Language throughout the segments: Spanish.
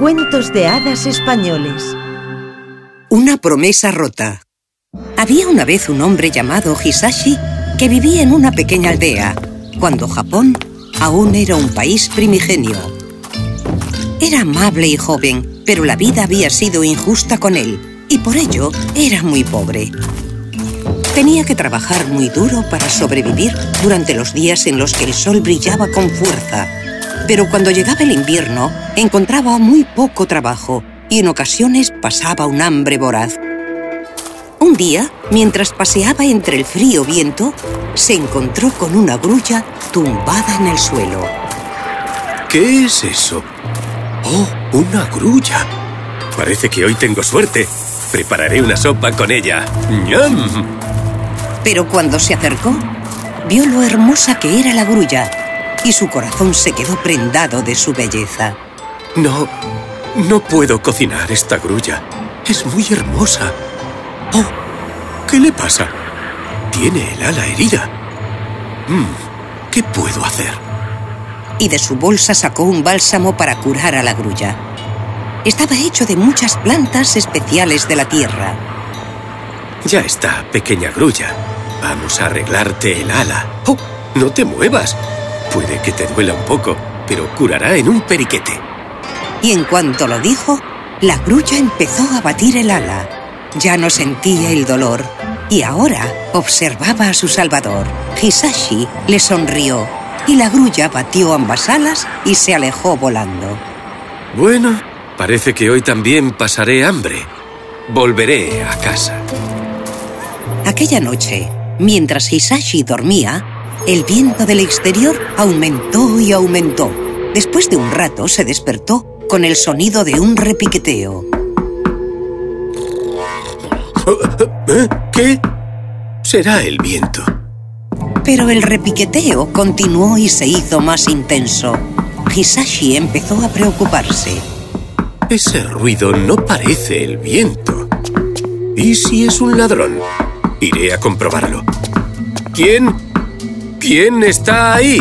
Cuentos de hadas españoles. Una promesa rota. Había una vez un hombre llamado Hisashi que vivía en una pequeña aldea, cuando Japón aún era un país primigenio. Era amable y joven, pero la vida había sido injusta con él y por ello era muy pobre. Tenía que trabajar muy duro para sobrevivir durante los días en los que el sol brillaba con fuerza. Pero cuando llegaba el invierno, encontraba muy poco trabajo y en ocasiones pasaba un hambre voraz. Un día, mientras paseaba entre el frío viento, se encontró con una grulla tumbada en el suelo. ¿Qué es eso? ¡Oh, una grulla! Parece que hoy tengo suerte. Prepararé una sopa con ella. ¡Ñam! Pero cuando se acercó, vio lo hermosa que era la grulla y su corazón se quedó prendado de su belleza. No, no puedo cocinar esta grulla. Es muy hermosa. ¡Oh! ¿Qué le pasa? Tiene el ala herida. Mm, ¿Qué puedo hacer? Y de su bolsa sacó un bálsamo para curar a la grulla. Estaba hecho de muchas plantas especiales de la tierra. Ya está, pequeña grulla. Vamos a arreglarte el ala. ¡Oh! No te muevas. Puede que te duela un poco, pero curará en un periquete. Y en cuanto lo dijo, la grulla empezó a batir el ala. Ya no sentía el dolor y ahora observaba a su salvador. Hisashi le sonrió y la grulla batió ambas alas y se alejó volando. Bueno, parece que hoy también pasaré hambre. Volveré a casa. Aquella noche, mientras Hisashi dormía, el viento del exterior aumentó y aumentó. Después de un rato se despertó con el sonido de un repiqueteo. ¿Eh? ¿Qué? Será el viento. Pero el repiqueteo continuó y se hizo más intenso. Hisashi empezó a preocuparse. Ese ruido no parece el viento. ¿Y si es un ladrón? Iré a comprobarlo. ¿Quién? ¿Quién está ahí?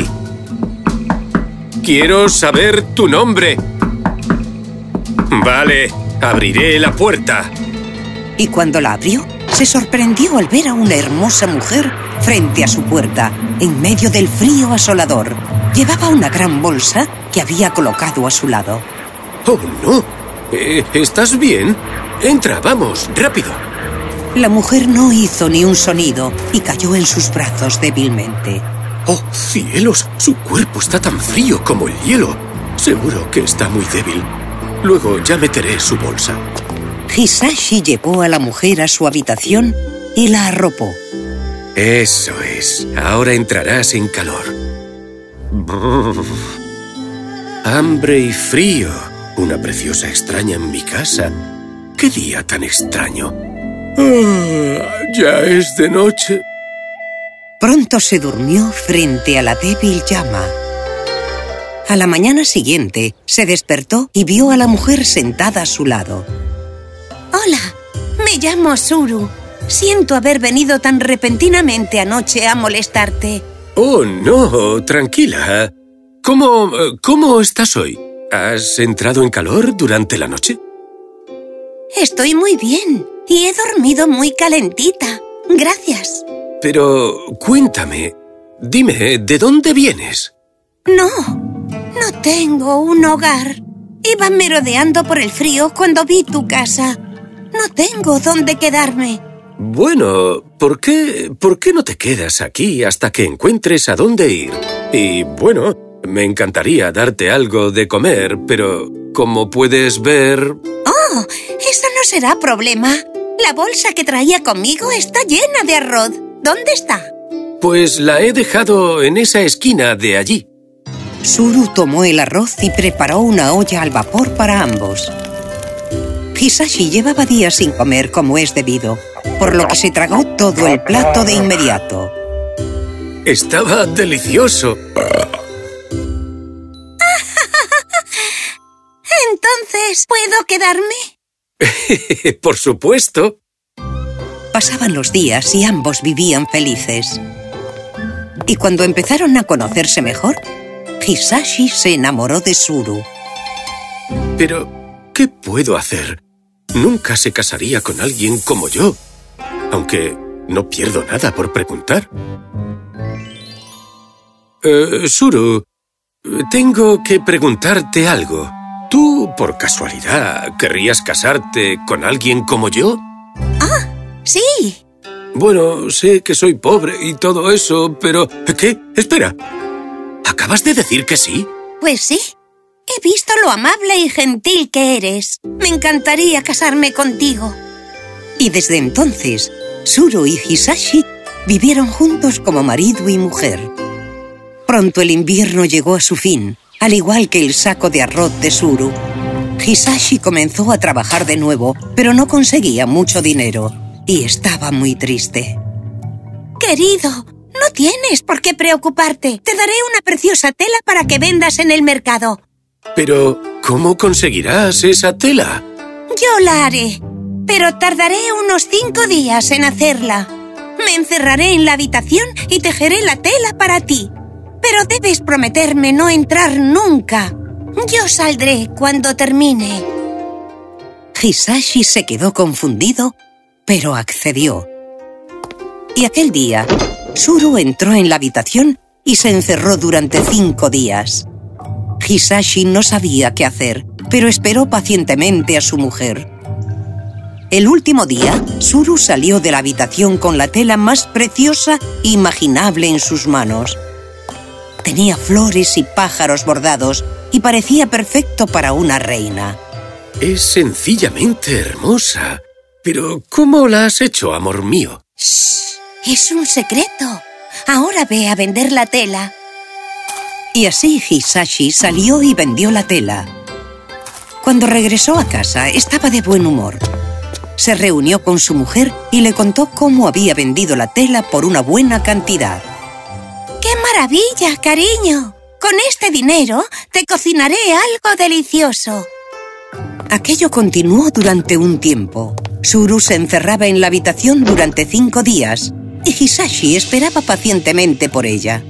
Quiero saber tu nombre. Vale, abriré la puerta. Y cuando la abrió, se sorprendió al ver a una hermosa mujer frente a su puerta, en medio del frío asolador. Llevaba una gran bolsa que había colocado a su lado. ¡Oh, no! Eh, ¿Estás bien? Entra, vamos, rápido. La mujer no hizo ni un sonido y cayó en sus brazos débilmente. ¡Oh, cielos! Su cuerpo está tan frío como el hielo. Seguro que está muy débil. Luego ya meteré su bolsa. Hisashi llevó a la mujer a su habitación y la arropó. Eso es. Ahora entrarás en calor. Brrr. Hambre y frío. Una preciosa extraña en mi casa. ¡Qué día tan extraño! Ah, ya es de noche. Pronto se durmió frente a la débil llama. A la mañana siguiente, se despertó y vio a la mujer sentada a su lado. Hola, me llamo Suru. Siento haber venido tan repentinamente anoche a molestarte. Oh, no, tranquila. ¿Cómo, cómo estás hoy? ¿Has entrado en calor durante la noche? Estoy muy bien y he dormido muy calentita. Gracias. Pero cuéntame, dime, ¿de dónde vienes? No, no tengo un hogar. Iba merodeando por el frío cuando vi tu casa. No tengo dónde quedarme. Bueno, ¿por qué, ¿por qué no te quedas aquí hasta que encuentres a dónde ir? Y bueno, me encantaría darte algo de comer, pero como puedes ver... Oh, eso no será problema. La bolsa que traía conmigo está llena de arroz. ¿Dónde está? Pues la he dejado en esa esquina de allí. Suru tomó el arroz y preparó una olla al vapor para ambos. Hisashi llevaba días sin comer como es debido, por lo que se tragó todo el plato de inmediato. Estaba delicioso. Entonces, ¿puedo quedarme? Por supuesto. Pasaban los días y ambos vivían felices. Y cuando empezaron a conocerse mejor, Hisashi se enamoró de Suru. Pero, ¿qué puedo hacer? Nunca se casaría con alguien como yo. Aunque no pierdo nada por preguntar. Eh, Suru, tengo que preguntarte algo. ¿Tú, por casualidad, querrías casarte con alguien como yo? ¡Ah! ¡Sí! Bueno, sé que soy pobre y todo eso, pero... ¿Qué? Espera. ¿Acabas de decir que sí? Pues sí. He visto lo amable y gentil que eres. Me encantaría casarme contigo. Y desde entonces, Suru y Hisashi vivieron juntos como marido y mujer. Pronto el invierno llegó a su fin, al igual que el saco de arroz de Suru. Hisashi comenzó a trabajar de nuevo, pero no conseguía mucho dinero y estaba muy triste. Querido, no tienes por qué preocuparte. Te daré una preciosa tela para que vendas en el mercado. Pero, ¿cómo conseguirás esa tela? Yo la haré, pero tardaré unos cinco días en hacerla. Me encerraré en la habitación y tejeré la tela para ti. Pero debes prometerme no entrar nunca. Yo saldré cuando termine. Hisashi se quedó confundido, pero accedió. Y aquel día, Suru entró en la habitación y se encerró durante cinco días. Hisashi no sabía qué hacer, pero esperó pacientemente a su mujer. El último día, Suru salió de la habitación con la tela más preciosa imaginable en sus manos. Tenía flores y pájaros bordados y parecía perfecto para una reina. Es sencillamente hermosa. Pero, ¿cómo la has hecho, amor mío? Shh, es un secreto. Ahora ve a vender la tela. Y así Hisashi salió y vendió la tela. Cuando regresó a casa, estaba de buen humor. Se reunió con su mujer y le contó cómo había vendido la tela por una buena cantidad. ¡Qué maravilla, cariño! Con este dinero te cocinaré algo delicioso. Aquello continuó durante un tiempo. Suru se encerraba en la habitación durante cinco días y Hisashi esperaba pacientemente por ella.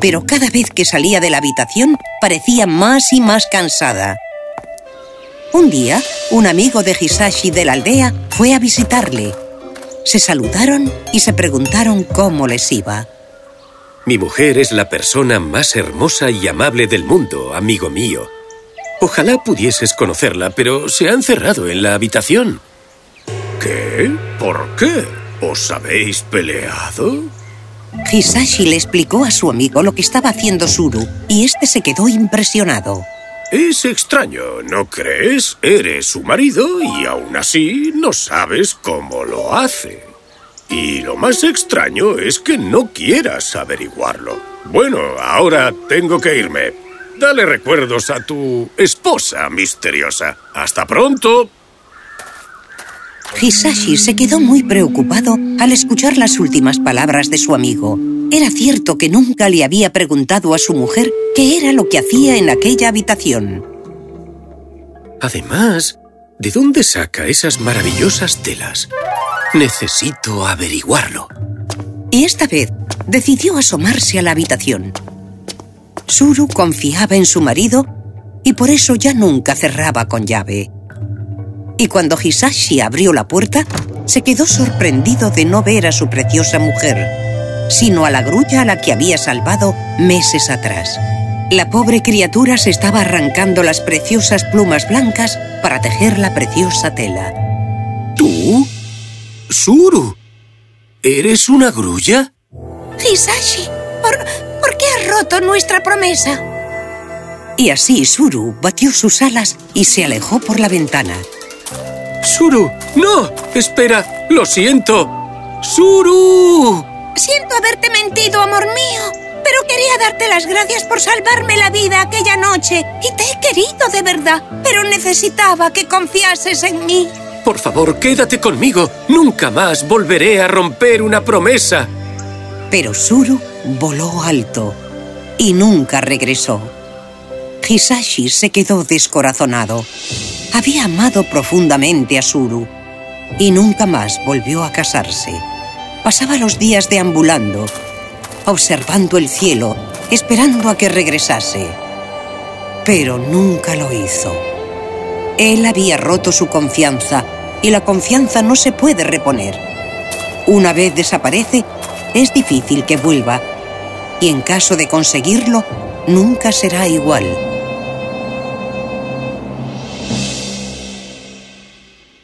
Pero cada vez que salía de la habitación parecía más y más cansada. Un día, un amigo de Hisashi de la aldea fue a visitarle. Se saludaron y se preguntaron cómo les iba. Mi mujer es la persona más hermosa y amable del mundo, amigo mío. Ojalá pudieses conocerla, pero se ha encerrado en la habitación. ¿Qué? ¿Por qué? ¿Os habéis peleado? Hisashi le explicó a su amigo lo que estaba haciendo Suru y este se quedó impresionado. Es extraño, ¿no crees? Eres su marido y aún así no sabes cómo lo hace. Y lo más extraño es que no quieras averiguarlo. Bueno, ahora tengo que irme. Dale recuerdos a tu esposa misteriosa. ¡Hasta pronto! Hisashi se quedó muy preocupado al escuchar las últimas palabras de su amigo. Era cierto que nunca le había preguntado a su mujer qué era lo que hacía en aquella habitación. Además, ¿de dónde saca esas maravillosas telas? Necesito averiguarlo. Y esta vez decidió asomarse a la habitación. Suru confiaba en su marido y por eso ya nunca cerraba con llave. Y cuando Hisashi abrió la puerta, se quedó sorprendido de no ver a su preciosa mujer, sino a la grulla a la que había salvado meses atrás. La pobre criatura se estaba arrancando las preciosas plumas blancas para tejer la preciosa tela. ¿Tú? Suru, ¿eres una grulla? Hisashi, ¿por, ¿por qué has roto nuestra promesa? Y así Suru batió sus alas y se alejó por la ventana. ¡Suru! ¡No! ¡Espera! ¡Lo siento! ¡Suru! Siento haberte mentido, amor mío. Pero quería darte las gracias por salvarme la vida aquella noche. Y te he querido de verdad. Pero necesitaba que confiases en mí. Por favor, quédate conmigo. Nunca más volveré a romper una promesa. Pero Suru voló alto y nunca regresó. Hisashi se quedó descorazonado. Había amado profundamente a Suru y nunca más volvió a casarse. Pasaba los días deambulando, observando el cielo, esperando a que regresase. Pero nunca lo hizo. Él había roto su confianza y la confianza no se puede reponer. Una vez desaparece, es difícil que vuelva y en caso de conseguirlo, nunca será igual.